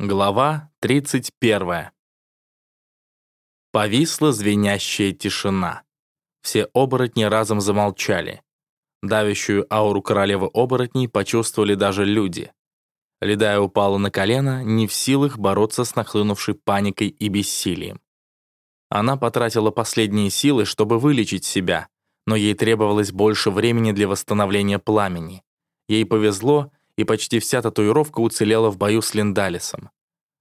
Глава 31. Повисла звенящая тишина. Все оборотни разом замолчали. Давящую ауру королевы оборотней почувствовали даже люди. Ледая упала на колено, не в силах бороться с нахлынувшей паникой и бессилием. Она потратила последние силы, чтобы вылечить себя, но ей требовалось больше времени для восстановления пламени. Ей повезло, и почти вся татуировка уцелела в бою с Линдалисом.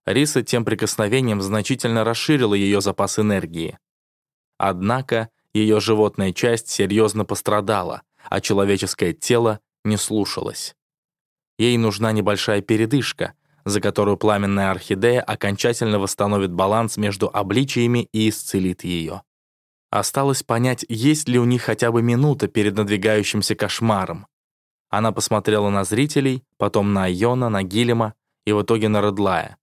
Риса тем прикосновением значительно расширила ее запас энергии. Однако ее животная часть серьезно пострадала, а человеческое тело не слушалось. Ей нужна небольшая передышка, за которую пламенная орхидея окончательно восстановит баланс между обличиями и исцелит ее. Осталось понять, есть ли у них хотя бы минута перед надвигающимся кошмаром. Она посмотрела на зрителей, потом на Айона, на Гилема и в итоге на Редлая.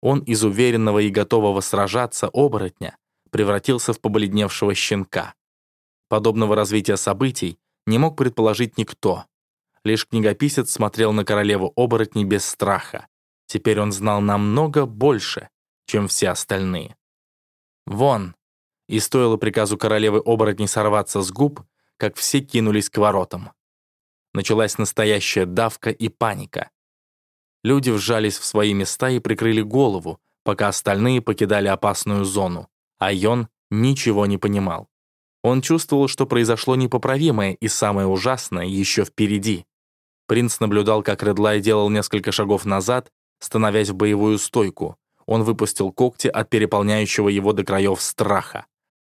Он из уверенного и готового сражаться оборотня превратился в побледневшего щенка. Подобного развития событий не мог предположить никто. Лишь книгописец смотрел на королеву оборотней без страха. Теперь он знал намного больше, чем все остальные. «Вон!» И стоило приказу королевы оборотней сорваться с губ, как все кинулись к воротам. Началась настоящая давка и паника. Люди вжались в свои места и прикрыли голову, пока остальные покидали опасную зону, а Йон ничего не понимал. Он чувствовал, что произошло непоправимое и самое ужасное еще впереди. Принц наблюдал, как Редлай делал несколько шагов назад, становясь в боевую стойку. Он выпустил когти от переполняющего его до краев страха.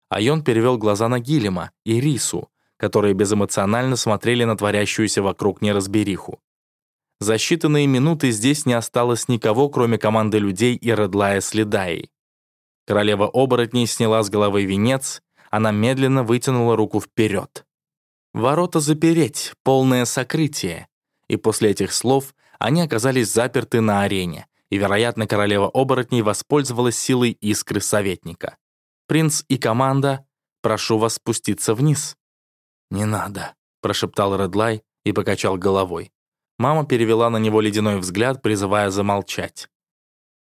Айон перевел глаза на Гилема и Рису, которые безэмоционально смотрели на творящуюся вокруг неразбериху. За считанные минуты здесь не осталось никого, кроме команды людей и Редлая с Ледаей. Королева оборотней сняла с головы венец, она медленно вытянула руку вперед. Ворота запереть, полное сокрытие. И после этих слов они оказались заперты на арене, и, вероятно, королева оборотней воспользовалась силой искры советника. Принц и команда, прошу вас спуститься вниз. «Не надо», — прошептал Редлай и покачал головой. Мама перевела на него ледяной взгляд, призывая замолчать.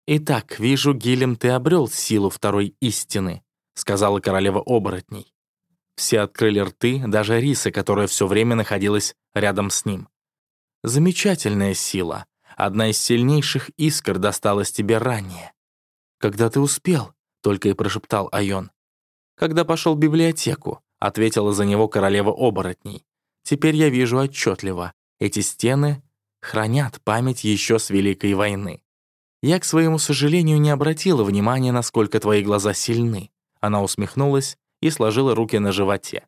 «Итак, вижу, Гилем, ты обрел силу второй истины», сказала королева оборотней. Все открыли рты, даже Риса, которая все время находилась рядом с ним. «Замечательная сила. Одна из сильнейших искр досталась тебе ранее». «Когда ты успел?» — только и прошептал Айон. «Когда пошел в библиотеку ответила за него королева оборотней. Теперь я вижу отчетливо. Эти стены хранят память еще с Великой войны. Я, к своему сожалению, не обратила внимания, насколько твои глаза сильны. Она усмехнулась и сложила руки на животе.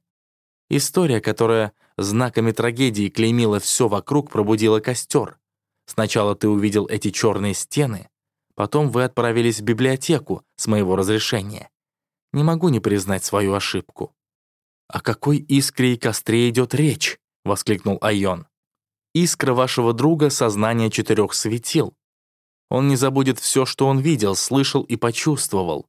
История, которая знаками трагедии клеймила все вокруг, пробудила костер. Сначала ты увидел эти черные стены, потом вы отправились в библиотеку с моего разрешения. Не могу не признать свою ошибку. «О какой искре и костре идет речь?» — воскликнул Айон. «Искра вашего друга — сознание четырех светил. Он не забудет все, что он видел, слышал и почувствовал.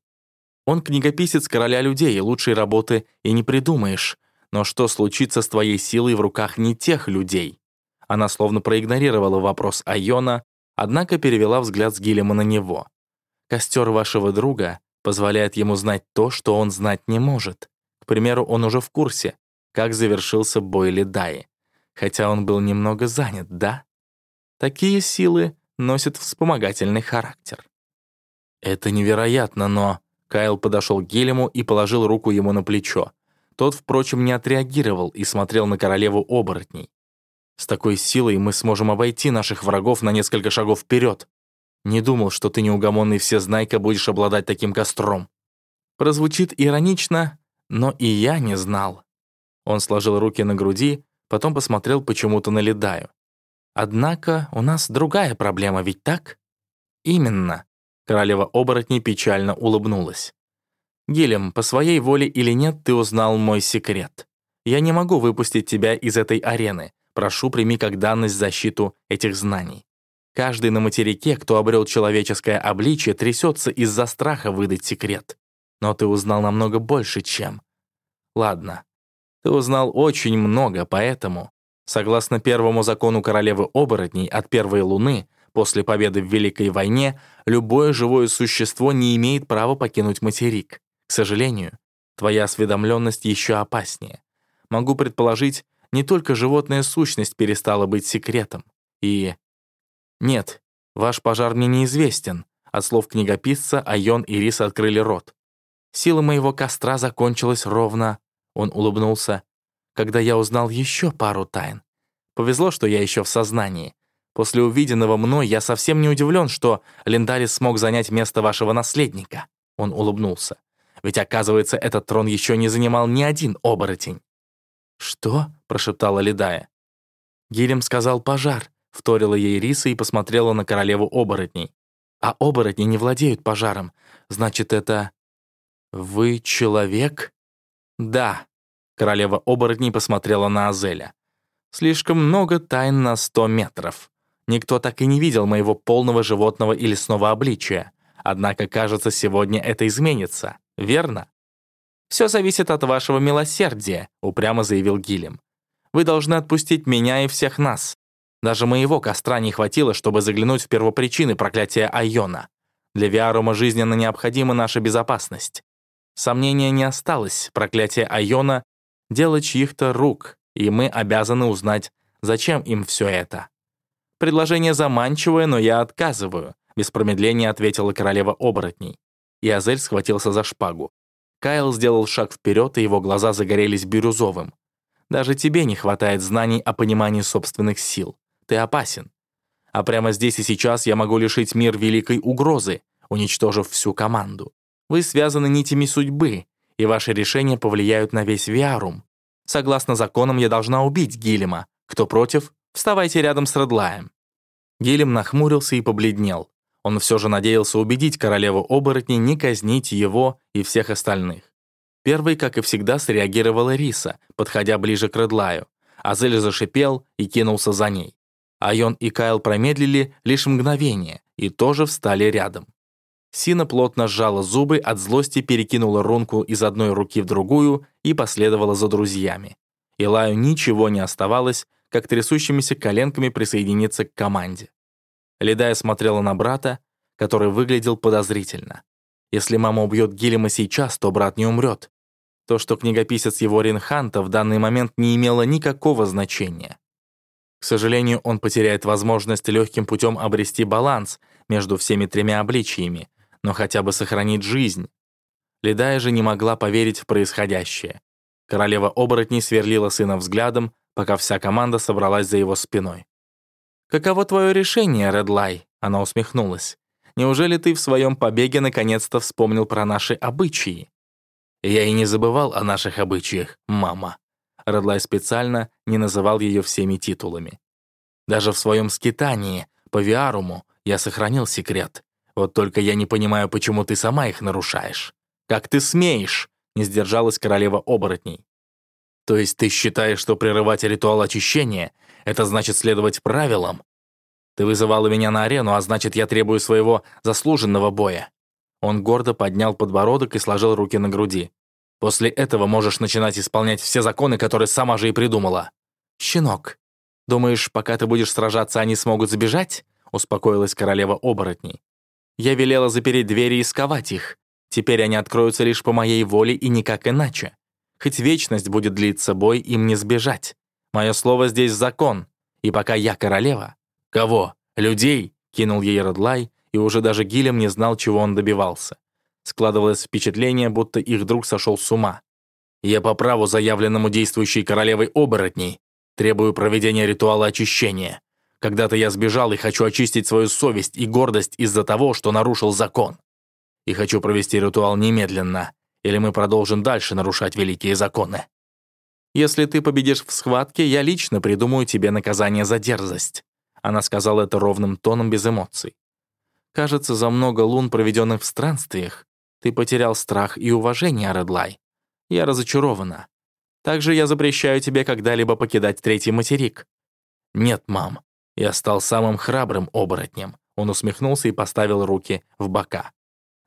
Он книгописец короля людей, и лучшей работы и не придумаешь. Но что случится с твоей силой в руках не тех людей?» Она словно проигнорировала вопрос Айона, однако перевела взгляд с Гилема на него. «Костер вашего друга позволяет ему знать то, что он знать не может примеру, он уже в курсе, как завершился бой Ледаи. Хотя он был немного занят, да? Такие силы носят вспомогательный характер. Это невероятно, но... Кайл подошел к Гелему и положил руку ему на плечо. Тот, впрочем, не отреагировал и смотрел на королеву оборотней. «С такой силой мы сможем обойти наших врагов на несколько шагов вперед. Не думал, что ты неугомонный всезнайка будешь обладать таким костром». Прозвучит иронично, но и я не знал. Он сложил руки на груди, потом посмотрел почему-то на Ледаю. «Однако у нас другая проблема, ведь так?» «Именно», — королева оборотней печально улыбнулась. «Гилем, по своей воле или нет, ты узнал мой секрет. Я не могу выпустить тебя из этой арены. Прошу, прими как данность защиту этих знаний. Каждый на материке, кто обрел человеческое обличие, трясется из-за страха выдать секрет. Но ты узнал намного больше, чем. Ладно. Ты узнал очень много, поэтому, согласно первому закону королевы оборотней от первой луны, после победы в Великой войне, любое живое существо не имеет права покинуть материк. К сожалению, твоя осведомленность еще опаснее. Могу предположить, не только животная сущность перестала быть секретом. И... Нет, ваш пожар мне неизвестен. От слов книгописца Айон и Рис открыли рот. Сила моего костра закончилась ровно, он улыбнулся, когда я узнал еще пару тайн. Повезло, что я еще в сознании. После увиденного мной я совсем не удивлен, что Линдарис смог занять место вашего наследника. Он улыбнулся. Ведь, оказывается, этот трон еще не занимал ни один оборотень. «Что?» — прошептала Ледая. Гилем сказал «пожар», — вторила ей Риса и посмотрела на королеву оборотней. «А оборотни не владеют пожаром. Значит, это...» «Вы человек?» «Да», — королева оборотней посмотрела на Азеля. «Слишком много тайн на сто метров. Никто так и не видел моего полного животного и лесного обличия. Однако, кажется, сегодня это изменится, верно?» «Все зависит от вашего милосердия», — упрямо заявил Гилем. «Вы должны отпустить меня и всех нас. Даже моего костра не хватило, чтобы заглянуть в первопричины проклятия Айона. Для Виарума жизненно необходима наша безопасность. Сомнения не осталось, проклятие Айона — дело чьих-то рук, и мы обязаны узнать, зачем им все это. Предложение заманчивое, но я отказываю, без промедления ответила королева оборотней. И Азель схватился за шпагу. Кайл сделал шаг вперед, и его глаза загорелись бирюзовым. Даже тебе не хватает знаний о понимании собственных сил. Ты опасен. А прямо здесь и сейчас я могу лишить мир великой угрозы, уничтожив всю команду. Вы связаны нитями судьбы, и ваши решения повлияют на весь Виарум. Согласно законам, я должна убить Гилема. Кто против, вставайте рядом с Редлаем». Гилем нахмурился и побледнел. Он все же надеялся убедить королеву оборотней не казнить его и всех остальных. Первой, как и всегда, среагировала Риса, подходя ближе к Редлаю. Азель зашипел и кинулся за ней. Айон и Кайл промедлили лишь мгновение и тоже встали рядом. Сина плотно сжала зубы, от злости перекинула рунку из одной руки в другую и последовала за друзьями. Илаю ничего не оставалось, как трясущимися коленками присоединиться к команде. Ледая смотрела на брата, который выглядел подозрительно. Если мама убьет Гиллима сейчас, то брат не умрет. То, что книгописец его Ринханта в данный момент не имело никакого значения. К сожалению, он потеряет возможность легким путем обрести баланс между всеми тремя обличиями, но хотя бы сохранить жизнь. Ледая же не могла поверить в происходящее. Королева оборотней сверлила сына взглядом, пока вся команда собралась за его спиной. «Каково твое решение, Редлай?» Она усмехнулась. «Неужели ты в своем побеге наконец-то вспомнил про наши обычаи?» «Я и не забывал о наших обычаях, мама». Редлай специально не называл ее всеми титулами. «Даже в своем скитании по Виаруму я сохранил секрет. Вот только я не понимаю, почему ты сама их нарушаешь. Как ты смеешь?» — не сдержалась королева оборотней. «То есть ты считаешь, что прерывать ритуал очищения — это значит следовать правилам? Ты вызывала меня на арену, а значит, я требую своего заслуженного боя». Он гордо поднял подбородок и сложил руки на груди. «После этого можешь начинать исполнять все законы, которые сама же и придумала». «Щенок, думаешь, пока ты будешь сражаться, они смогут сбежать?» — успокоилась королева оборотней. Я велела запереть двери и сковать их. Теперь они откроются лишь по моей воле и никак иначе. Хоть вечность будет длиться бой, им не сбежать. Мое слово здесь закон. И пока я королева... Кого? Людей? Кинул ей Родлай, и уже даже Гилем не знал, чего он добивался. Складывалось впечатление, будто их друг сошел с ума. Я по праву, заявленному действующей королевой оборотней, требую проведения ритуала очищения. Когда-то я сбежал и хочу очистить свою совесть и гордость из-за того, что нарушил закон. И хочу провести ритуал немедленно, или мы продолжим дальше нарушать великие законы. Если ты победишь в схватке, я лично придумаю тебе наказание за дерзость». Она сказала это ровным тоном, без эмоций. «Кажется, за много лун, проведенных в странствиях, ты потерял страх и уважение, Редлай. Я разочарована. Также я запрещаю тебе когда-либо покидать третий материк». «Нет, мам, я стал самым храбрым оборотнем. Он усмехнулся и поставил руки в бока.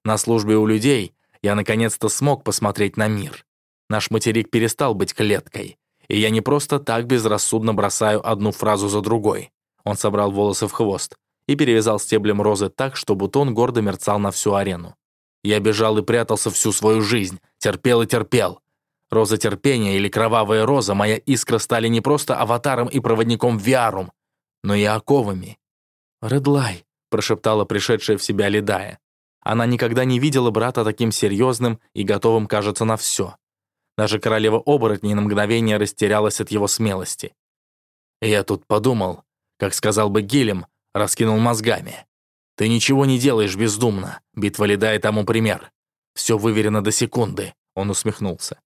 На службе у людей я наконец-то смог посмотреть на мир. Наш материк перестал быть клеткой. И я не просто так безрассудно бросаю одну фразу за другой. Он собрал волосы в хвост. и перевязал стеблем розы так, что бутон гордо мерцал на всю арену. «Я бежал и прятался всю свою жизнь, терпел и терпел. Роза терпения или кровавая роза, моя искра стали не просто аватаром и проводником Виарум, но и оковами. «Редлай», — прошептала пришедшая в себя Ледая. Она никогда не видела брата таким серьезным и готовым, кажется, на все. Даже королева оборотней на мгновение растерялась от его смелости. «Я тут подумал, как сказал бы Гилем, раскинул мозгами. Ты ничего не делаешь бездумно, битва Ледая тому пример. Все выверено до секунды», — он усмехнулся.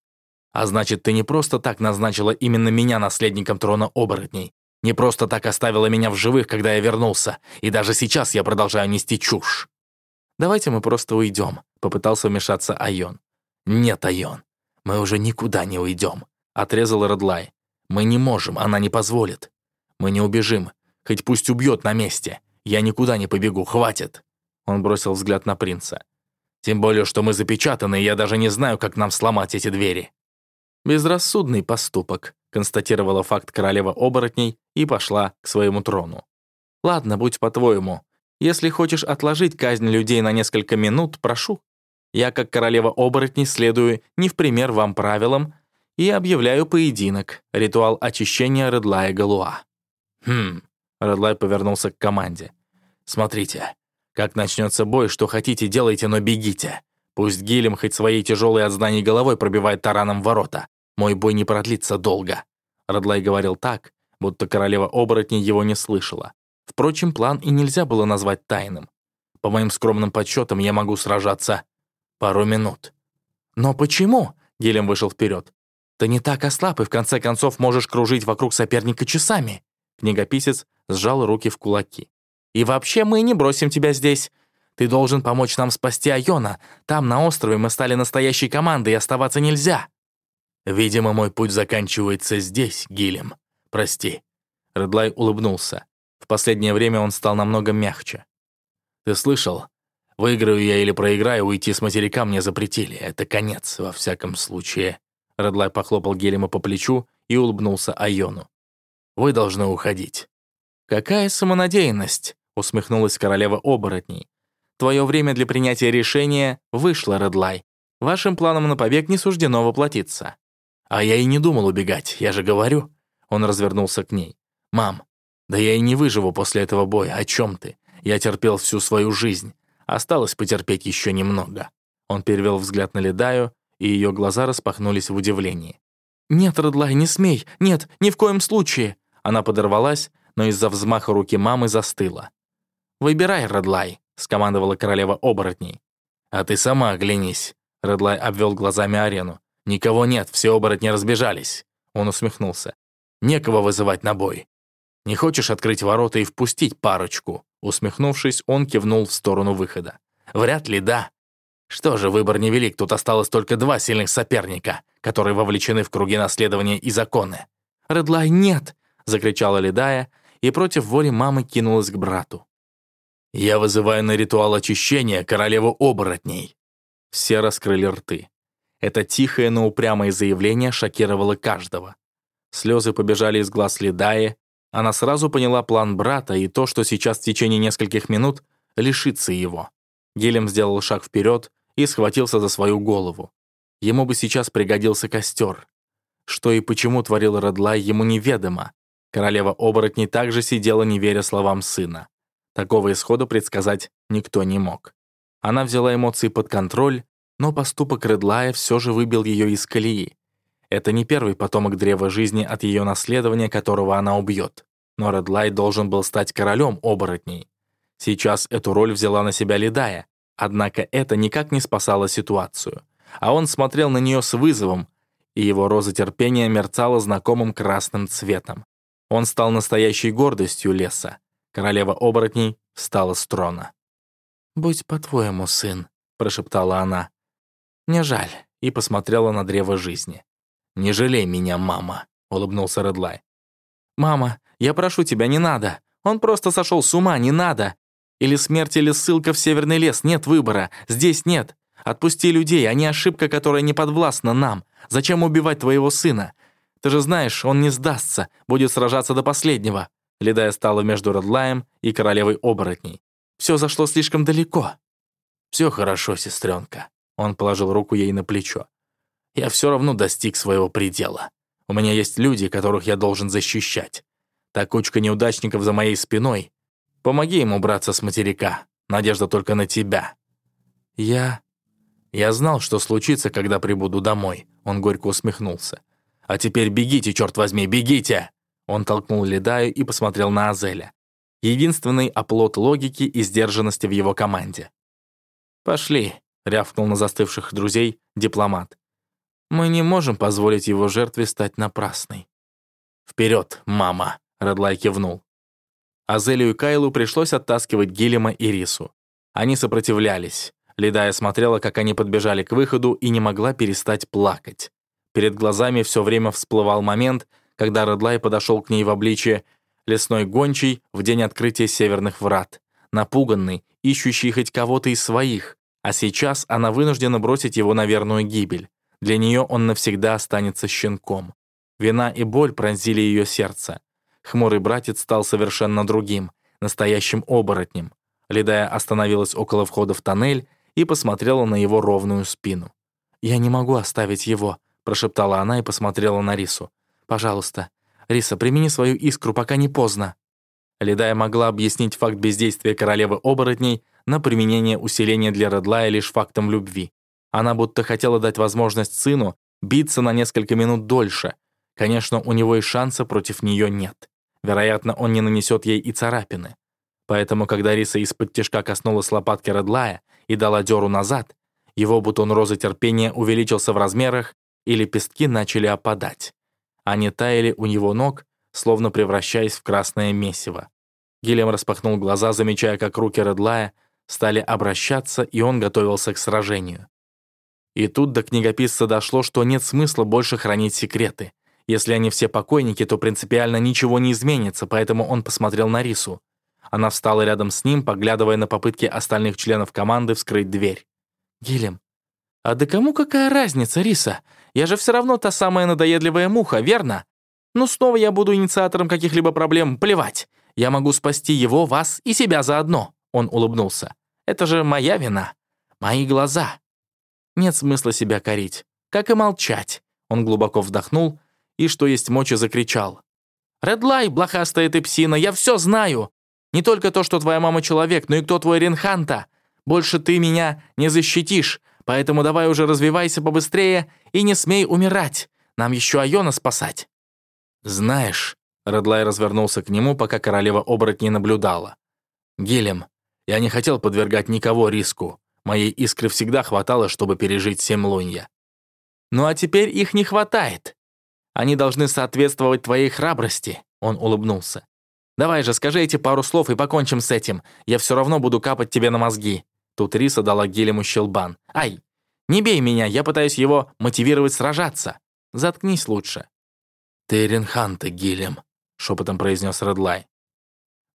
«А значит, ты не просто так назначила именно меня наследником трона оборотней, не просто так оставила меня в живых, когда я вернулся, и даже сейчас я продолжаю нести чушь. «Давайте мы просто уйдем», — попытался вмешаться Айон. «Нет, Айон, мы уже никуда не уйдем», — отрезал Редлай. «Мы не можем, она не позволит. Мы не убежим, хоть пусть убьет на месте. Я никуда не побегу, хватит». Он бросил взгляд на принца. «Тем более, что мы запечатаны, и я даже не знаю, как нам сломать эти двери». «Безрассудный поступок», констатировала факт королева оборотней и пошла к своему трону. «Ладно, будь по-твоему. Если хочешь отложить казнь людей на несколько минут, прошу. Я, как королева оборотней, следую не в пример вам правилам и объявляю поединок, ритуал очищения Редлая Галуа». «Хм», — Редлай повернулся к команде. «Смотрите, как начнется бой, что хотите, делайте, но бегите. Пусть Гилем хоть своей тяжелой от знаний головой пробивает тараном ворота. Мой бой не продлится долго». Радлай говорил так, будто королева оборотней его не слышала. Впрочем, план и нельзя было назвать тайным. По моим скромным подсчетам, я могу сражаться пару минут. «Но почему?» — Гелем вышел вперед. «Ты не так ослаб и в конце концов можешь кружить вокруг соперника часами». Книгописец сжал руки в кулаки. «И вообще мы не бросим тебя здесь. Ты должен помочь нам спасти Айона. Там, на острове, мы стали настоящей командой, и оставаться нельзя». «Видимо, мой путь заканчивается здесь, Гилем. Прости». Редлай улыбнулся. В последнее время он стал намного мягче. «Ты слышал? Выиграю я или проиграю, уйти с материка мне запретили. Это конец, во всяком случае». Редлай похлопал Гелема по плечу и улыбнулся Айону. «Вы должны уходить». «Какая самонадеянность!» — усмехнулась королева оборотней. «Твое время для принятия решения вышло, Редлай. Вашим планам на побег не суждено воплотиться». «А я и не думал убегать, я же говорю». Он развернулся к ней. «Мам, да я и не выживу после этого боя, о чем ты? Я терпел всю свою жизнь. Осталось потерпеть еще немного». Он перевел взгляд на Ледаю, и ее глаза распахнулись в удивлении. «Нет, Редлай, не смей! Нет, ни в коем случае!» Она подорвалась, но из-за взмаха руки мамы застыла. «Выбирай, Редлай», — скомандовала королева оборотней. «А ты сама оглянись», — Редлай обвел глазами арену. «Никого нет, все оборотни разбежались». Он усмехнулся. «Некого вызывать на бой. Не хочешь открыть ворота и впустить парочку?» Усмехнувшись, он кивнул в сторону выхода. «Вряд ли да. Что же, выбор невелик, тут осталось только два сильных соперника, которые вовлечены в круги наследования и законы». «Редлай, нет!» — закричала Ледая, и против воли мамы кинулась к брату. «Я вызываю на ритуал очищения королеву оборотней». Все раскрыли рты. Это тихое, но упрямое заявление шокировало каждого. Слезы побежали из глаз Ледая. Она сразу поняла план брата и то, что сейчас в течение нескольких минут лишится его. Гелем сделал шаг вперед и схватился за свою голову. Ему бы сейчас пригодился костер. Что и почему творил Редлай, ему неведомо. Королева оборотней также сидела, не веря словам сына. Такого исхода предсказать никто не мог. Она взяла эмоции под контроль но поступок Редлая все же выбил ее из колеи. Это не первый потомок древа жизни от ее наследования, которого она убьет. Но Редлай должен был стать королем оборотней. Сейчас эту роль взяла на себя Ледая, однако это никак не спасало ситуацию. А он смотрел на нее с вызовом, и его роза терпения мерцала знакомым красным цветом. Он стал настоящей гордостью леса. Королева оборотней встала с трона. «Будь по-твоему, сын», — прошептала она. «Мне жаль», и посмотрела на древо жизни. «Не жалей меня, мама», — улыбнулся Редлай. «Мама, я прошу тебя, не надо. Он просто сошел с ума, не надо. Или смерть, или ссылка в Северный лес, нет выбора. Здесь нет. Отпусти людей, они ошибка, которая не подвластна нам. Зачем убивать твоего сына? Ты же знаешь, он не сдастся, будет сражаться до последнего. Ледая стала между Редлаем и королевой оборотней. Все зашло слишком далеко. Все хорошо, сестренка. Он положил руку ей на плечо. Я все равно достиг своего предела. У меня есть люди, которых я должен защищать. Та кучка неудачников за моей спиной. Помоги ему убраться с материка. Надежда только на тебя. Я... Я знал, что случится, когда прибуду домой. Он горько усмехнулся. А теперь бегите, черт возьми, бегите! Он толкнул Ледаю и посмотрел на Азеля. Единственный оплот логики и сдержанности в его команде. «Пошли», — рявкнул на застывших друзей дипломат. «Мы не можем позволить его жертве стать напрасной». «Вперед, мама!» — Редлай кивнул. Азелию и Кайлу пришлось оттаскивать Гиллема и Рису. Они сопротивлялись. Ледая смотрела, как они подбежали к выходу, и не могла перестать плакать. Перед глазами все время всплывал момент, когда Редлай подошел к ней в обличье лесной гончий в день открытия северных врат, напуганный, ищущий хоть кого-то из своих, а сейчас она вынуждена бросить его на верную гибель. Для нее он навсегда останется щенком. Вина и боль пронзили ее сердце. Хмурый братец стал совершенно другим, настоящим оборотнем. Ледая остановилась около входа в тоннель и посмотрела на его ровную спину. «Я не могу оставить его», — прошептала она и посмотрела на Рису. «Пожалуйста, Риса, примени свою искру, пока не поздно». Ледая могла объяснить факт бездействия королевы оборотней на применение усиления для Редлая лишь фактом любви. Она будто хотела дать возможность сыну биться на несколько минут дольше. Конечно, у него и шанса против нее нет. Вероятно, он не нанесет ей и царапины. Поэтому, когда Риса из-под тяжка коснулась лопатки Редлая и дала дёру назад, его бутон розы терпения увеличился в размерах, и лепестки начали опадать. Они таяли у него ног, словно превращаясь в красное месиво. Гильям распахнул глаза, замечая, как руки Редлая стали обращаться, и он готовился к сражению. И тут до книгописца дошло, что нет смысла больше хранить секреты. Если они все покойники, то принципиально ничего не изменится, поэтому он посмотрел на Рису. Она встала рядом с ним, поглядывая на попытки остальных членов команды вскрыть дверь. «Гилем, а да кому какая разница, Риса? Я же все равно та самая надоедливая муха, верно? Ну снова я буду инициатором каких-либо проблем, плевать. Я могу спасти его, вас и себя заодно», — он улыбнулся. «Это же моя вина. Мои глаза. Нет смысла себя корить. Как и молчать». Он глубоко вдохнул и, что есть мочи, закричал. «Редлай, блохастая ты псина, я все знаю! Не только то, что твоя мама человек, но и кто твой Ренханта. Больше ты меня не защитишь, поэтому давай уже развивайся побыстрее и не смей умирать. Нам еще Айона спасать». «Знаешь...» — Редлай развернулся к нему, пока королева оборотней наблюдала. «Гилем, я не хотел подвергать никого риску. Моей искры всегда хватало, чтобы пережить семь лунья. Ну а теперь их не хватает. Они должны соответствовать твоей храбрости», — он улыбнулся. «Давай же, скажи эти пару слов и покончим с этим. Я все равно буду капать тебе на мозги». Тут Риса дала Гелему щелбан. «Ай, не бей меня, я пытаюсь его мотивировать сражаться. Заткнись лучше». «Ты Ренханта, Гилем», — шепотом произнес Редлай.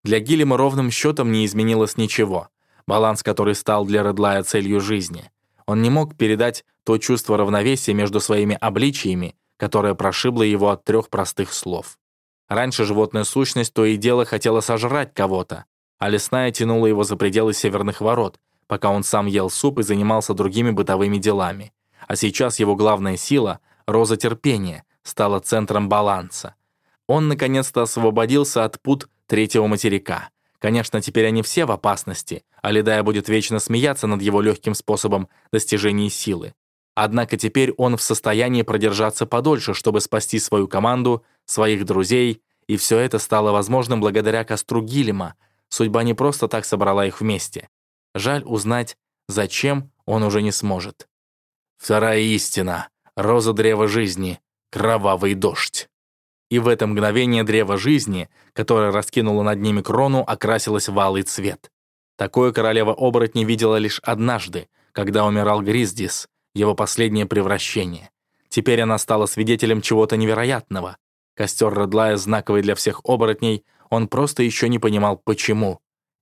Для Гилема ровным счетом не изменилось ничего. Баланс, который стал для Редлая целью жизни. Он не мог передать то чувство равновесия между своими обличиями, которая прошибла его от трех простых слов. Раньше животная сущность то и дело хотела сожрать кого-то, а лесная тянула его за пределы северных ворот, пока он сам ел суп и занимался другими бытовыми делами. А сейчас его главная сила, роза терпения, стала центром баланса. Он наконец-то освободился от пут третьего материка. Конечно, теперь они все в опасности, а Ледая будет вечно смеяться над его легким способом достижения силы. Однако теперь он в состоянии продержаться подольше, чтобы спасти свою команду, своих друзей, и все это стало возможным благодаря костру Гилема. Судьба не просто так собрала их вместе. Жаль узнать, зачем он уже не сможет. Вторая истина. Роза древа жизни. Кровавый дождь. И в это мгновение древо жизни, которое раскинуло над ними крону, окрасилось в алый цвет. Такое королева оборотней видела лишь однажды, когда умирал Гриздис, его последнее превращение. Теперь она стала свидетелем чего-то невероятного. Костер Редлая знаковый для всех оборотней, он просто еще не понимал, почему.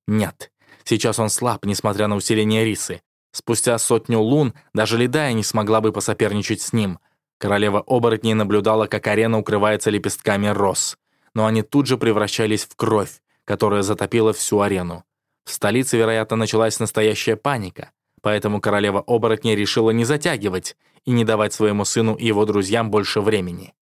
Нет, сейчас он слаб, несмотря на усиление рисы. Спустя сотню лун даже Ледая не смогла бы посоперничать с ним. Королева оборотней наблюдала, как арена укрывается лепестками роз. но они тут же превращались в кровь, которая затопила всю арену. В столице, вероятно, началась настоящая паника, поэтому королева оборотней решила не затягивать и не давать своему сыну и его друзьям больше времени.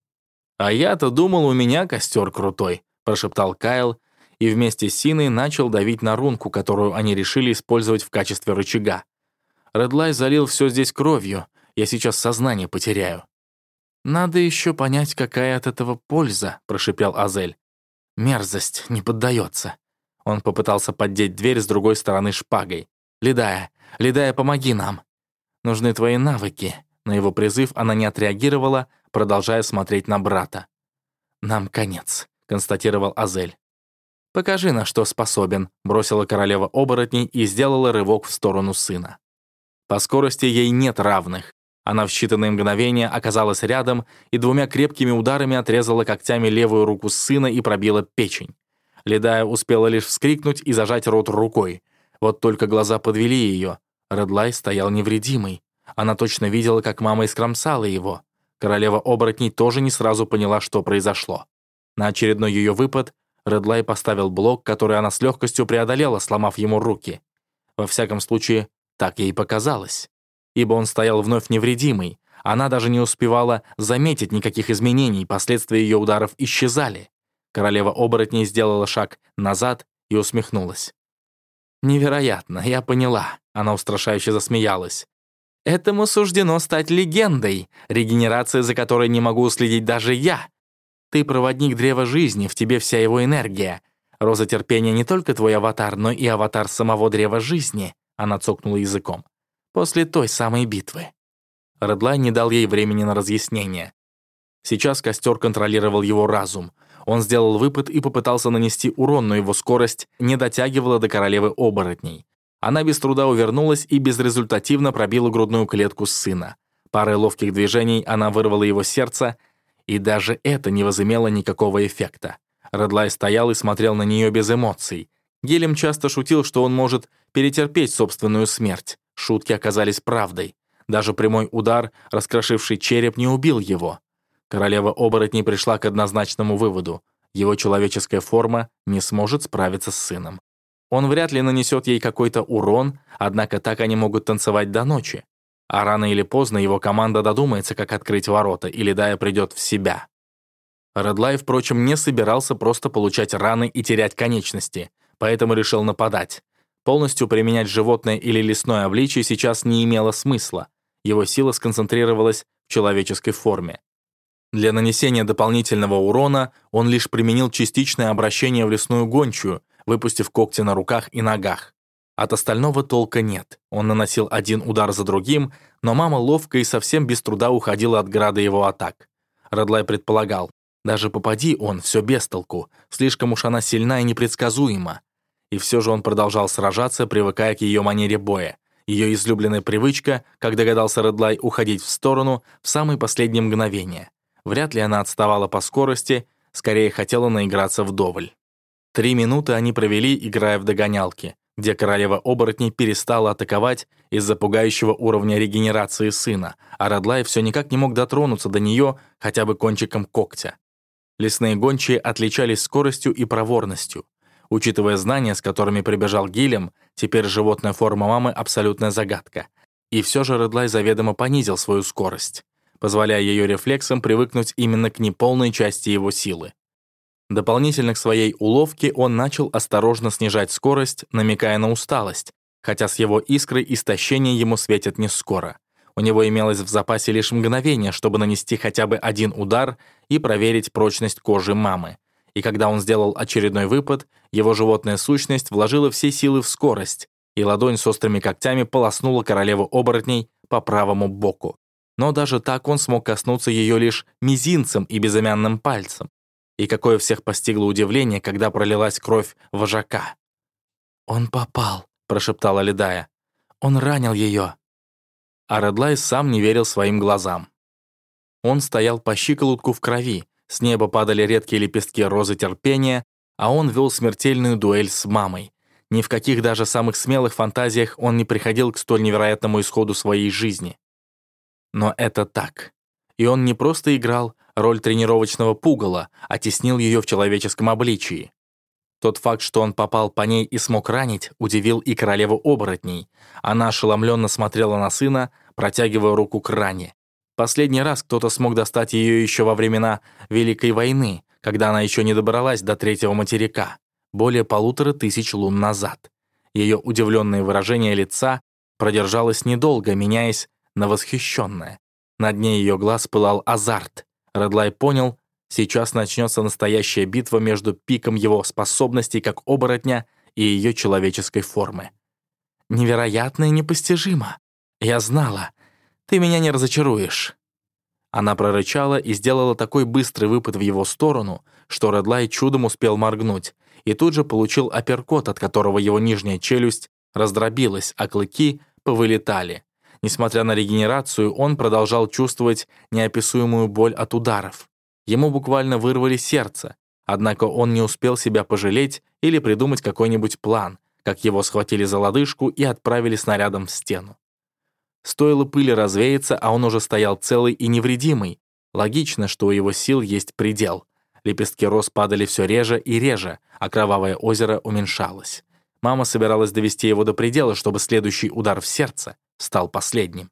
«А я-то думал, у меня костер крутой», — прошептал Кайл, и вместе с Синой начал давить на рунку, которую они решили использовать в качестве рычага. Редлай залил все здесь кровью, я сейчас сознание потеряю. «Надо еще понять, какая от этого польза», — прошипел Азель. «Мерзость не поддается. Он попытался поддеть дверь с другой стороны шпагой. «Ледая, Ледая, помоги нам! Нужны твои навыки!» На его призыв она не отреагировала, продолжая смотреть на брата. «Нам конец», — констатировал Азель. «Покажи, на что способен», — бросила королева оборотней и сделала рывок в сторону сына. По скорости ей нет равных. Она в считанные мгновения оказалась рядом и двумя крепкими ударами отрезала когтями левую руку сына и пробила печень. Ледая успела лишь вскрикнуть и зажать рот рукой. Вот только глаза подвели ее. Редлай стоял невредимый. Она точно видела, как мама искромсала его. Королева оборотней тоже не сразу поняла, что произошло. На очередной ее выпад Редлай поставил блок, который она с легкостью преодолела, сломав ему руки. Во всяком случае, так ей показалось. Ибо он стоял вновь невредимый. Она даже не успевала заметить никаких изменений, последствия ее ударов исчезали. Королева оборотней сделала шаг назад и усмехнулась. «Невероятно, я поняла», — она устрашающе засмеялась. «Этому суждено стать легендой, регенерация за которой не могу уследить даже я. Ты проводник древа жизни, в тебе вся его энергия. Роза терпения не только твой аватар, но и аватар самого древа жизни», — она цокнула языком. «После той самой битвы». Редлайн не дал ей времени на разъяснение. Сейчас костер контролировал его разум — он сделал выпад и попытался нанести урон, но его скорость не дотягивала до королевы оборотней. Она без труда увернулась и безрезультативно пробила грудную клетку сына. Парой ловких движений она вырвала его сердце, и даже это не возымело никакого эффекта. Редлай стоял и смотрел на нее без эмоций. Гелем часто шутил, что он может перетерпеть собственную смерть. Шутки оказались правдой. Даже прямой удар, раскрошивший череп, не убил его. Королева оборотней пришла к однозначному выводу. Его человеческая форма не сможет справиться с сыном. Он вряд ли нанесет ей какой-то урон, однако так они могут танцевать до ночи. А рано или поздно его команда додумается, как открыть ворота, или Дая придет в себя. Редлай, впрочем, не собирался просто получать раны и терять конечности, поэтому решил нападать. Полностью применять животное или лесное обличие сейчас не имело смысла. Его сила сконцентрировалась в человеческой форме. Для нанесения дополнительного урона он лишь применил частичное обращение в лесную гончую, выпустив когти на руках и ногах. От остального толка нет. Он наносил один удар за другим, но мама ловко и совсем без труда уходила от града его атак. Радлай предполагал, даже попади он, все без толку, слишком уж она сильна и непредсказуема. И все же он продолжал сражаться, привыкая к ее манере боя. Ее излюбленная привычка, как догадался Редлай, уходить в сторону в самые последние мгновения. Вряд ли она отставала по скорости, скорее хотела наиграться вдоволь. Три минуты они провели, играя в догонялки, где королева оборотней перестала атаковать из-за пугающего уровня регенерации сына, а Радлай все никак не мог дотронуться до нее хотя бы кончиком когтя. Лесные гончие отличались скоростью и проворностью. Учитывая знания, с которыми прибежал Гилем, теперь животная форма мамы — абсолютная загадка. И все же Редлай заведомо понизил свою скорость позволяя ее рефлексам привыкнуть именно к неполной части его силы. Дополнительно к своей уловке он начал осторожно снижать скорость, намекая на усталость, хотя с его искрой истощение ему светит не скоро. У него имелось в запасе лишь мгновение, чтобы нанести хотя бы один удар и проверить прочность кожи мамы. И когда он сделал очередной выпад, его животная сущность вложила все силы в скорость, и ладонь с острыми когтями полоснула королеву оборотней по правому боку но даже так он смог коснуться ее лишь мизинцем и безымянным пальцем. И какое всех постигло удивление, когда пролилась кровь вожака. «Он попал», — прошептала Ледая. «Он ранил ее». А Редлай сам не верил своим глазам. Он стоял по щиколотку в крови, с неба падали редкие лепестки розы терпения, а он вел смертельную дуэль с мамой. Ни в каких даже самых смелых фантазиях он не приходил к столь невероятному исходу своей жизни. Но это так. И он не просто играл роль тренировочного пугала, а теснил ее в человеческом обличии. Тот факт, что он попал по ней и смог ранить, удивил и королеву оборотней. Она ошеломленно смотрела на сына, протягивая руку к ране. Последний раз кто-то смог достать ее еще во времена Великой войны, когда она еще не добралась до третьего материка, более полутора тысяч лун назад. Ее удивленное выражение лица продержалось недолго, меняясь на восхищенное. На дне ее глаз пылал азарт. Редлай понял, сейчас начнется настоящая битва между пиком его способностей как оборотня и ее человеческой формы. «Невероятно и непостижимо. Я знала. Ты меня не разочаруешь». Она прорычала и сделала такой быстрый выпад в его сторону, что Редлай чудом успел моргнуть, и тут же получил апперкот, от которого его нижняя челюсть раздробилась, а клыки повылетали. Несмотря на регенерацию, он продолжал чувствовать неописуемую боль от ударов. Ему буквально вырвали сердце, однако он не успел себя пожалеть или придумать какой-нибудь план, как его схватили за лодыжку и отправили снарядом в стену. Стоило пыли развеяться, а он уже стоял целый и невредимый. Логично, что у его сил есть предел. Лепестки роз падали все реже и реже, а кровавое озеро уменьшалось. Мама собиралась довести его до предела, чтобы следующий удар в сердце стал последним.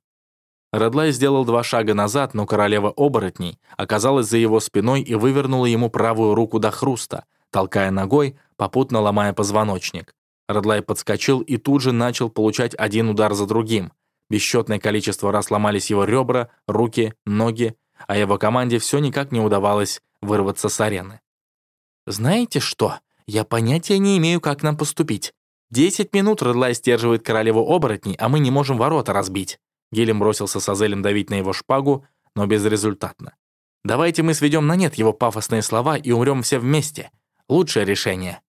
Редлай сделал два шага назад, но королева оборотней оказалась за его спиной и вывернула ему правую руку до хруста, толкая ногой, попутно ломая позвоночник. Редлай подскочил и тут же начал получать один удар за другим. Бесчетное количество раз ломались его ребра, руки, ноги, а его команде все никак не удавалось вырваться с арены. «Знаете что? Я понятия не имею, как нам поступить. Десять минут Редлай сдерживает королеву оборотней, а мы не можем ворота разбить». Гелем бросился с Азелем давить на его шпагу, но безрезультатно. «Давайте мы сведем на нет его пафосные слова и умрем все вместе. Лучшее решение».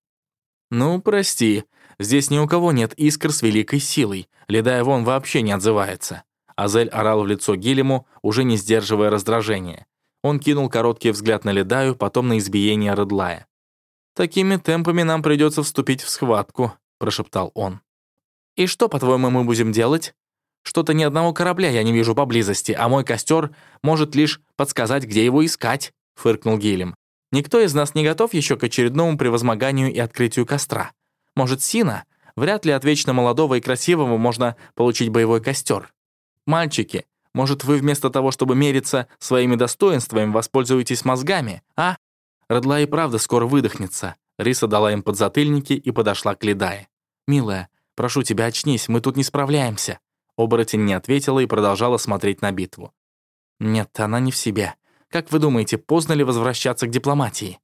«Ну, прости, здесь ни у кого нет искр с великой силой. Ледая вон вообще не отзывается». Азель орал в лицо Гилему, уже не сдерживая раздражения. Он кинул короткий взгляд на Ледаю, потом на избиение Редлая. «Такими темпами нам придется вступить в схватку», — прошептал он. «И что, по-твоему, мы будем делать? Что-то ни одного корабля я не вижу поблизости, а мой костер может лишь подсказать, где его искать», — фыркнул Гилем. «Никто из нас не готов еще к очередному превозмоганию и открытию костра. Может, Сина? Вряд ли от вечно молодого и красивого можно получить боевой костер. Мальчики, может, вы вместо того, чтобы мериться своими достоинствами, воспользуетесь мозгами, а? Родла и правда скоро выдохнется. Риса дала им подзатыльники и подошла к Ледае. «Милая, прошу тебя, очнись, мы тут не справляемся». Оборотень не ответила и продолжала смотреть на битву. «Нет, она не в себе. Как вы думаете, поздно ли возвращаться к дипломатии?»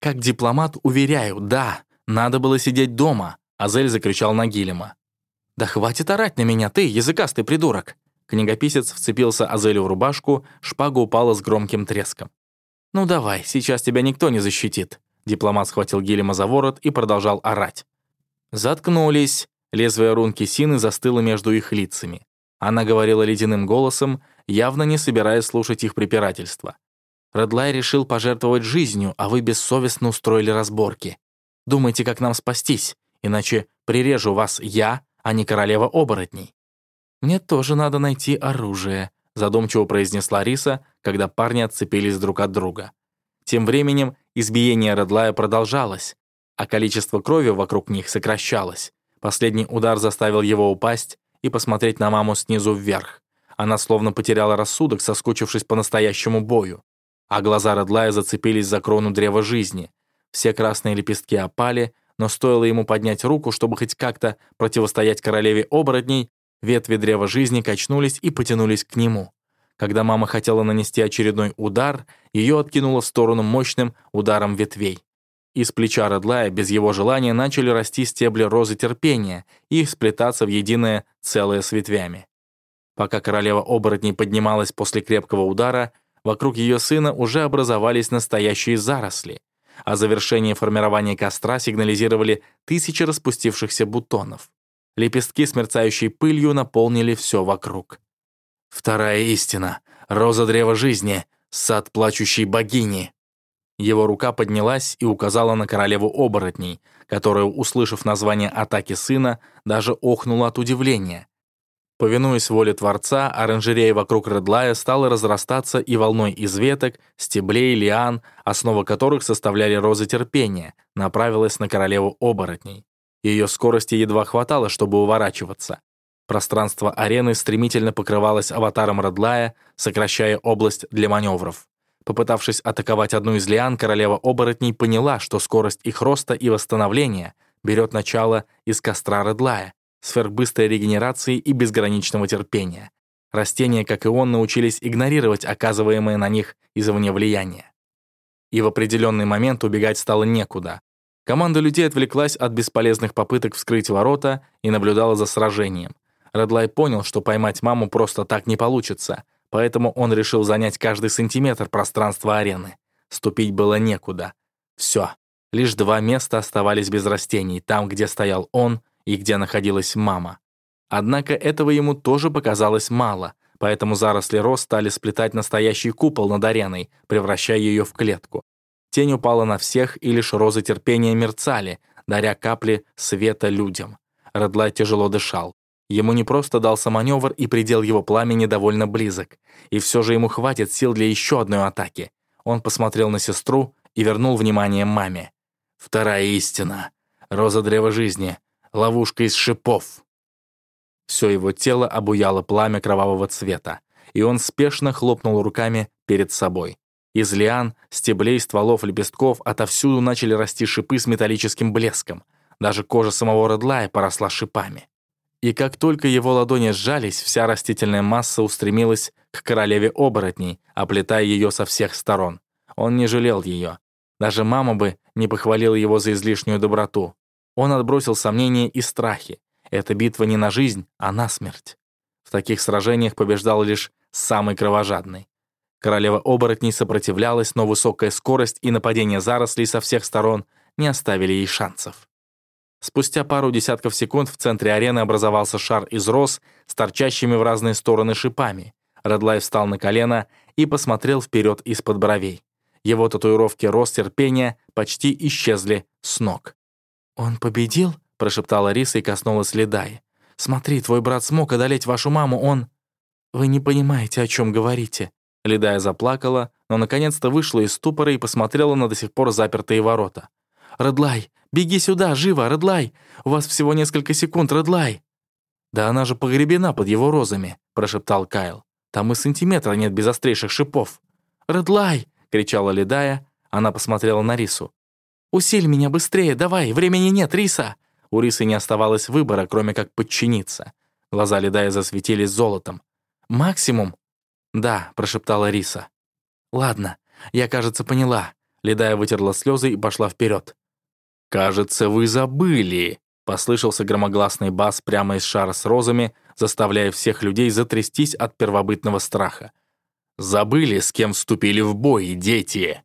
«Как дипломат, уверяю, да. Надо было сидеть дома», — Азель закричал на Гилема. «Да хватит орать на меня, ты, языкастый придурок!» Книгописец вцепился Азелю в рубашку, шпага упала с громким треском. «Ну давай, сейчас тебя никто не защитит». Дипломат схватил Гелема за ворот и продолжал орать. «Заткнулись!» Лезвие рунки Сины застыло между их лицами. Она говорила ледяным голосом, явно не собираясь слушать их препирательства. Редлай решил пожертвовать жизнью, а вы бессовестно устроили разборки. Думайте, как нам спастись, иначе прирежу вас я, а не королева оборотней. «Мне тоже надо найти оружие», — задумчиво произнесла Риса, когда парни отцепились друг от друга. Тем временем избиение Редлая продолжалось, а количество крови вокруг них сокращалось. Последний удар заставил его упасть и посмотреть на маму снизу вверх. Она словно потеряла рассудок, соскучившись по настоящему бою. А глаза Редлая зацепились за крону древа жизни. Все красные лепестки опали, но стоило ему поднять руку, чтобы хоть как-то противостоять королеве оборотней, Ветви древа жизни качнулись и потянулись к нему. Когда мама хотела нанести очередной удар, ее откинуло в сторону мощным ударом ветвей. Из плеча Редлая без его желания начали расти стебли розы терпения и сплетаться в единое целое с ветвями. Пока королева оборотней поднималась после крепкого удара, вокруг ее сына уже образовались настоящие заросли, а завершение формирования костра сигнализировали тысячи распустившихся бутонов. Лепестки с мерцающей пылью наполнили все вокруг. Вторая истина. Роза древа жизни. Сад плачущей богини. Его рука поднялась и указала на королеву оборотней, которая, услышав название атаки сына, даже охнула от удивления. Повинуясь воле Творца, оранжерея вокруг Редлая стала разрастаться и волной из веток, стеблей, лиан, основа которых составляли розы терпения, направилась на королеву оборотней. Ее скорости едва хватало, чтобы уворачиваться. Пространство арены стремительно покрывалось аватаром Редлая, сокращая область для маневров. Попытавшись атаковать одну из лиан, королева оборотней поняла, что скорость их роста и восстановления берет начало из костра Редлая, сверхбыстрой регенерации и безграничного терпения. Растения, как и он, научились игнорировать оказываемое на них извне влияние. И в определенный момент убегать стало некуда. Команда людей отвлеклась от бесполезных попыток вскрыть ворота и наблюдала за сражением. Редлай понял, что поймать маму просто так не получится, поэтому он решил занять каждый сантиметр пространства арены. Ступить было некуда. Все. Лишь два места оставались без растений, там, где стоял он, и где находилась мама. Однако этого ему тоже показалось мало, поэтому заросли роз стали сплетать настоящий купол над ареной, превращая ее в клетку. Тень упала на всех, и лишь розы терпения мерцали, даря капли света людям. Редлай тяжело дышал. Ему не просто дался маневр, и предел его пламени довольно близок. И все же ему хватит сил для еще одной атаки. Он посмотрел на сестру и вернул внимание маме. «Вторая истина. Роза древа жизни ловушка из шипов. Все его тело обуяло пламя кровавого цвета, и он спешно хлопнул руками перед собой. Из лиан, стеблей, стволов, лепестков отовсюду начали расти шипы с металлическим блеском. Даже кожа самого Редлая поросла шипами. И как только его ладони сжались, вся растительная масса устремилась к королеве оборотней, оплетая ее со всех сторон. Он не жалел ее. Даже мама бы не похвалила его за излишнюю доброту. Он отбросил сомнения и страхи. Эта битва не на жизнь, а на смерть. В таких сражениях побеждал лишь самый кровожадный. Королева оборотней сопротивлялась, но высокая скорость и нападение зарослей со всех сторон не оставили ей шансов. Спустя пару десятков секунд в центре арены образовался шар из роз с торчащими в разные стороны шипами. Редлай встал на колено и посмотрел вперед из-под бровей. Его татуировки роз терпения почти исчезли с ног. «Он победил?» — прошептала Риса и коснулась Ледаи. «Смотри, твой брат смог одолеть вашу маму, он...» «Вы не понимаете, о чем говорите». Ледая заплакала, но наконец-то вышла из ступора и посмотрела на до сих пор запертые ворота. «Редлай, беги сюда, живо, Редлай! У вас всего несколько секунд, Редлай!» «Да она же погребена под его розами», — прошептал Кайл. «Там и сантиметра нет без острейших шипов». «Редлай!» — кричала Ледая. Она посмотрела на Рису. «Усиль меня быстрее, давай, времени нет, Риса!» У Рисы не оставалось выбора, кроме как подчиниться. Глаза Ледая засветились золотом. «Максимум?» «Да», — прошептала Риса. «Ладно, я, кажется, поняла». Ледая вытерла слезы и пошла вперед. «Кажется, вы забыли», — послышался громогласный бас прямо из шара с розами, заставляя всех людей затрястись от первобытного страха. «Забыли, с кем вступили в бой, дети!»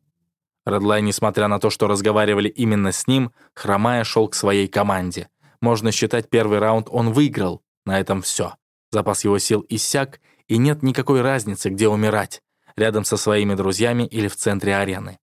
Редлай, несмотря на то, что разговаривали именно с ним, хромая шел к своей команде. Можно считать, первый раунд он выиграл. На этом все. Запас его сил иссяк, и нет никакой разницы, где умирать. Рядом со своими друзьями или в центре арены.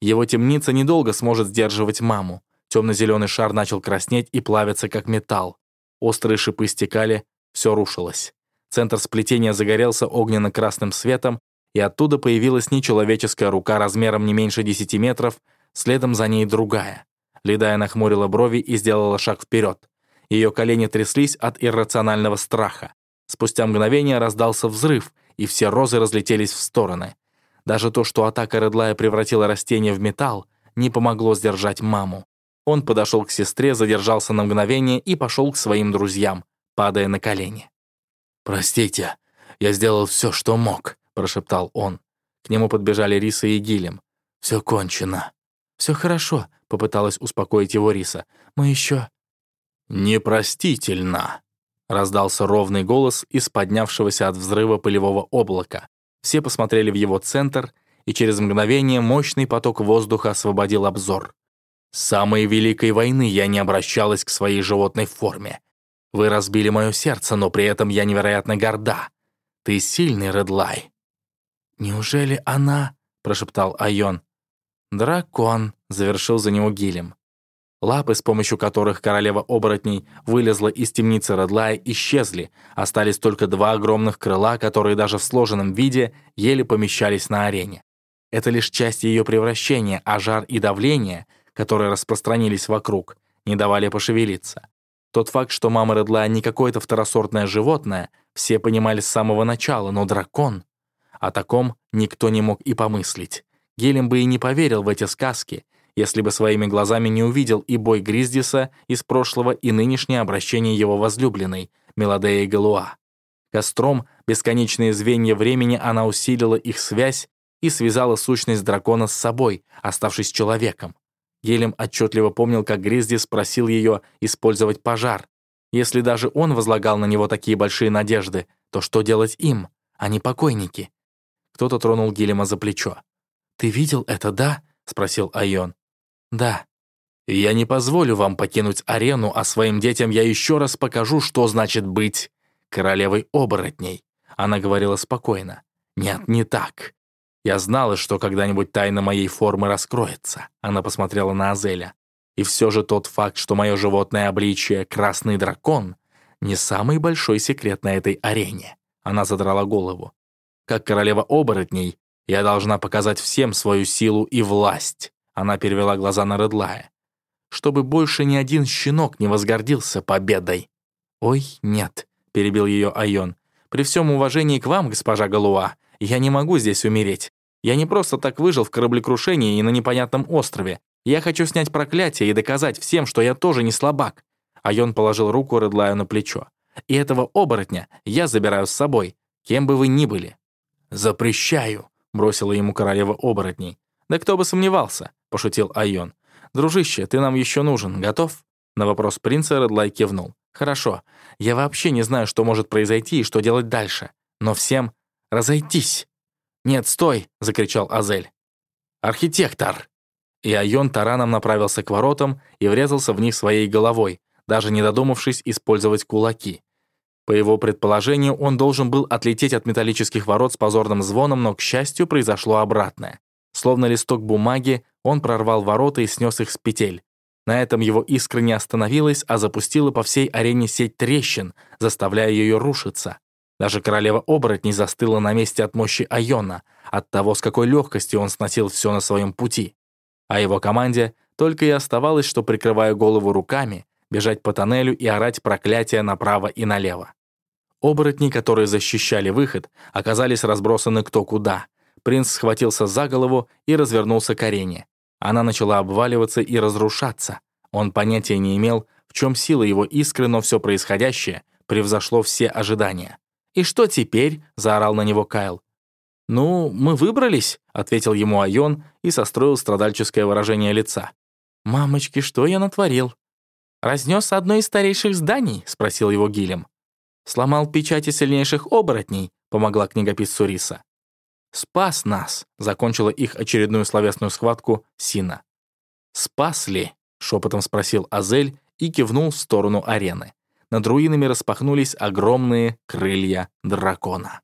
Его темница недолго сможет сдерживать маму. Темно-зеленый шар начал краснеть и плавиться, как металл. Острые шипы стекали, все рушилось. Центр сплетения загорелся огненно-красным светом, и оттуда появилась нечеловеческая рука размером не меньше 10 метров, следом за ней другая. Ледая нахмурила брови и сделала шаг вперед. Ее колени тряслись от иррационального страха. Спустя мгновение раздался взрыв, и все розы разлетелись в стороны. Даже то, что атака Редлая превратила растение в металл, не помогло сдержать маму. Он подошел к сестре, задержался на мгновение и пошел к своим друзьям, падая на колени. «Простите, я сделал все, что мог», — прошептал он. К нему подбежали Риса и Гилем. «Все кончено». «Все хорошо», — попыталась успокоить его Риса. «Мы еще...» «Непростительно», — раздался ровный голос из поднявшегося от взрыва пылевого облака. Все посмотрели в его центр, и через мгновение мощный поток воздуха освободил обзор. «С самой Великой войны я не обращалась к своей животной форме. Вы разбили мое сердце, но при этом я невероятно горда. Ты сильный, Редлай. «Неужели она?» — прошептал Айон. «Дракон», — завершил за него Гилем. Лапы, с помощью которых королева оборотней вылезла из темницы Редлая, исчезли. Остались только два огромных крыла, которые даже в сложенном виде еле помещались на арене. Это лишь часть ее превращения, а жар и давление, которые распространились вокруг, не давали пошевелиться. Тот факт, что мама Редлая не какое-то второсортное животное, все понимали с самого начала, но дракон... О таком никто не мог и помыслить. Гелем бы и не поверил в эти сказки, если бы своими глазами не увидел и бой Гриздиса из прошлого, и нынешнее обращение его возлюбленной, Мелодеи Галуа. Костром, бесконечные звенья времени, она усилила их связь и связала сущность дракона с собой, оставшись человеком. Гелем отчетливо помнил, как Гриздис просил ее использовать пожар. Если даже он возлагал на него такие большие надежды, то что делать им? Они покойники. Кто-то тронул Гелема за плечо. «Ты видел это, да?» — спросил Айон. «Да». «Я не позволю вам покинуть арену, а своим детям я еще раз покажу, что значит быть королевой оборотней». Она говорила спокойно. «Нет, не так. Я знала, что когда-нибудь тайна моей формы раскроется». Она посмотрела на Азеля. «И все же тот факт, что мое животное обличие — красный дракон, не самый большой секрет на этой арене». Она задрала голову. «Как королева оборотней, я должна показать всем свою силу и власть. Она перевела глаза на Редлая. «Чтобы больше ни один щенок не возгордился победой». «Ой, нет», — перебил ее Айон. «При всем уважении к вам, госпожа Галуа, я не могу здесь умереть. Я не просто так выжил в кораблекрушении и на непонятном острове. Я хочу снять проклятие и доказать всем, что я тоже не слабак». Айон положил руку Редлаю на плечо. «И этого оборотня я забираю с собой, кем бы вы ни были». «Запрещаю», — бросила ему королева оборотней. «Да кто бы сомневался», — пошутил Айон. «Дружище, ты нам еще нужен, готов?» На вопрос принца Редлай кивнул. «Хорошо. Я вообще не знаю, что может произойти и что делать дальше. Но всем разойтись!» «Нет, стой!» — закричал Азель. «Архитектор!» И Айон тараном направился к воротам и врезался в них своей головой, даже не додумавшись использовать кулаки. По его предположению, он должен был отлететь от металлических ворот с позорным звоном, но, к счастью, произошло обратное. Словно листок бумаги, он прорвал ворота и снес их с петель. На этом его искра не остановилась, а запустила по всей арене сеть трещин, заставляя ее рушиться. Даже королева оборотней застыла на месте от мощи Айона, от того, с какой легкостью он сносил все на своем пути. А его команде только и оставалось, что, прикрывая голову руками, бежать по тоннелю и орать проклятия направо и налево. Оборотни, которые защищали выход, оказались разбросаны кто куда. Принц схватился за голову и развернулся к арене. Она начала обваливаться и разрушаться. Он понятия не имел, в чем сила его искры, но все происходящее превзошло все ожидания. «И что теперь?» — заорал на него Кайл. «Ну, мы выбрались», — ответил ему Айон и состроил страдальческое выражение лица. «Мамочки, что я натворил?» «Разнес одно из старейших зданий?» — спросил его Гилем. «Сломал печати сильнейших оборотней», — помогла книгописцу Риса. «Спас нас», — закончила их очередную словесную схватку Сина. «Спас ли?» — шепотом спросил Азель и кивнул в сторону арены. Над руинами распахнулись огромные крылья дракона.